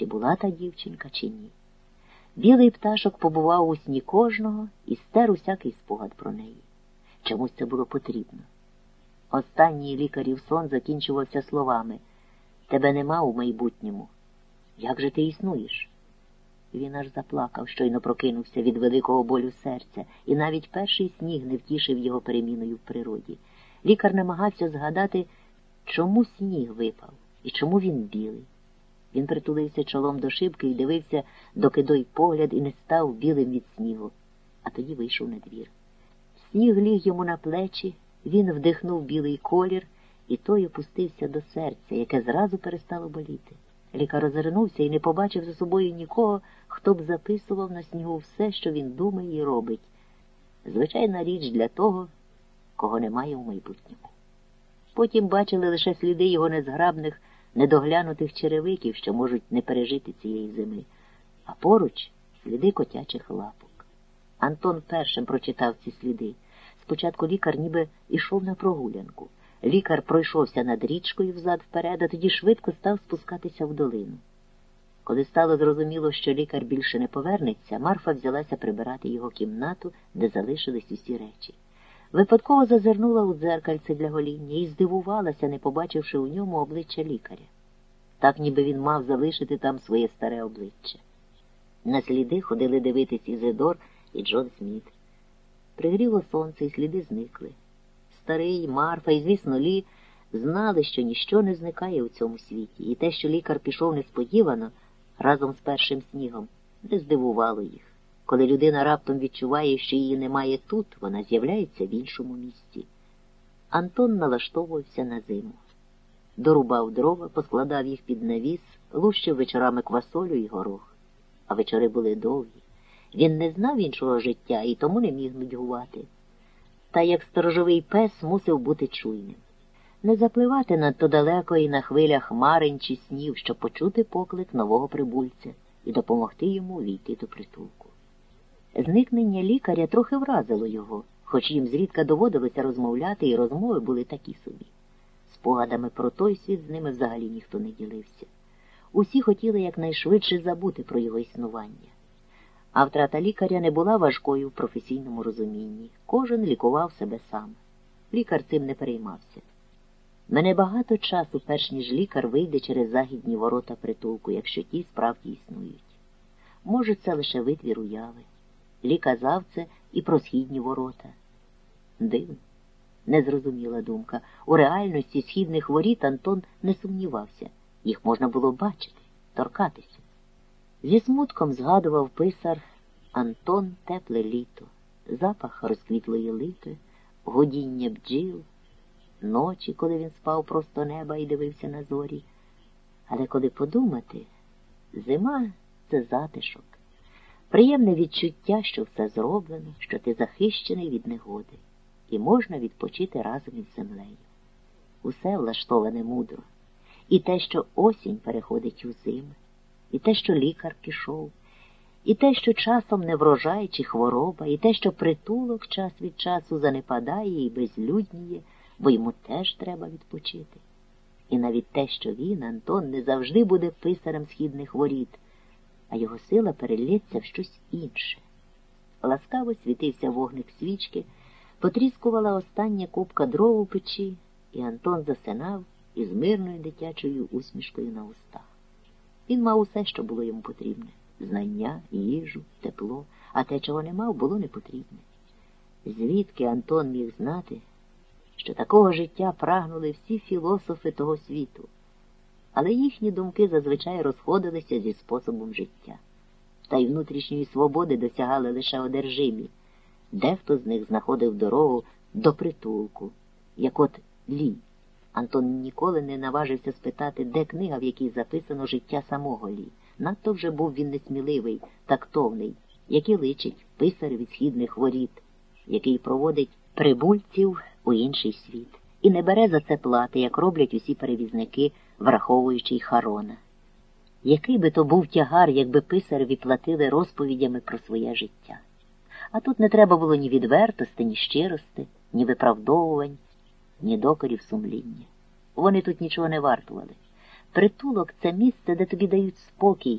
чи була та дівчинка, чи ні. Білий пташок побував у сні кожного і стер усякий спогад про неї. Чомусь це було потрібно. Останній лікарів сон закінчувався словами Тебе нема у майбутньому. Як же ти існуєш? Він аж заплакав, щойно прокинувся від великого болю серця, і навіть перший сніг не втішив його переміною в природі. Лікар намагався згадати, чому сніг випав і чому він білий. Він притулився чолом до шибки і дивився, доки той погляд і не став білим від снігу, а тоді вийшов на двір. Сніг ліг йому на плечі, він вдихнув білий колір, і той опустився до серця, яке зразу перестало боліти. Лікар озирнувся і не побачив за собою нікого, хто б записував на снігу все, що він думає і робить. Звичайна річ для того, кого немає у майбутньому. Потім бачили лише сліди його незграбних, недоглянутих черевиків, що можуть не пережити цієї зими, а поруч сліди котячих лапок. Антон першим прочитав ці сліди. Спочатку лікар ніби ішов на прогулянку. Лікар пройшовся над річкою взад вперед, а тоді швидко став спускатися в долину. Коли стало зрозуміло, що лікар більше не повернеться, Марфа взялася прибирати його кімнату, де залишились усі речі. Випадково зазирнула у дзеркальце для гоління і здивувалася, не побачивши у ньому обличчя лікаря. Так ніби він мав залишити там своє старе обличчя. На сліди ходили дивитись Ізидор і Джон Сміт. Пригріло сонце, і сліди зникли. Старий, Марфа і, звісно, Лі знали, що ніщо не зникає у цьому світі, і те, що лікар пішов несподівано разом з першим снігом, не здивувало їх. Коли людина раптом відчуває, що її немає тут, вона з'являється в іншому місці. Антон налаштовувався на зиму. Дорубав дрова, поскладав їх під навіс, лущив вечорами квасолю і горох. А вечори були довгі. Він не знав іншого життя і тому не міг нудьгувати. Та як сторожовий пес мусив бути чуйним. Не запливати надто далеко і на хвилях марень чи снів, щоб почути поклик нового прибульця і допомогти йому війти до притулку. Зникнення лікаря трохи вразило його, хоч їм зрідка доводилося розмовляти, і розмови були такі собі. Спогадами про той світ з ними взагалі ніхто не ділився. Усі хотіли якнайшвидше забути про його існування. А втрата лікаря не була важкою в професійному розумінні. Кожен лікував себе сам. Лікар цим не переймався. Мене багато часу, перш ніж лікар вийде через західні ворота притулку, якщо ті справді існують. Може, це лише витвір уяви. Лі казав це і про східні ворота. Дивно, незрозуміла думка. У реальності східних воріт Антон не сумнівався. Їх можна було бачити, торкатися. Зі смутком згадував писар Антон тепле літо, запах розквітлої липи, годіння бджіл, ночі, коли він спав просто неба і дивився на зорі. Але коли подумати, зима це затишок, приємне відчуття, що все зроблено, що ти захищений від негоди, і можна відпочити разом із землею. Усе влаштоване мудро, і те, що осінь переходить у зими і те, що лікар пішов, і те, що часом не врожай чи хвороба, і те, що притулок час від часу занепадає і безлюдніє, бо йому теж треба відпочити. І навіть те, що він, Антон, не завжди буде писарем східних воріт, а його сила перелється в щось інше. Ласкаво світився вогник свічки, потріскувала остання купка дров у печі, і Антон засинав із мирною дитячою усмішкою на устах. Він мав усе, що було йому потрібне знання, їжу, тепло, а те, чого не мав, було не потрібне. Звідки Антон міг знати, що такого життя прагнули всі філософи того світу, але їхні думки зазвичай розходилися зі способом життя, та й внутрішньої свободи досягали лише одержимі. Дехто з них знаходив дорогу до притулку, як от лі. Антон ніколи не наважився спитати, де книга, в якій записано життя самого Лі. Надто вже був він несміливий, тактовний, який личить писар від східних воріт, який проводить прибульців у інший світ, і не бере за це плати, як роблять усі перевізники, враховуючи й Харона. Який би то був тягар, якби писареві платили розповідями про своє життя. А тут не треба було ні відвертости, ні щирости, ні виправдовувань ні докорів сумління. Вони тут нічого не вартували. Притулок це місце, де тобі дають спокій,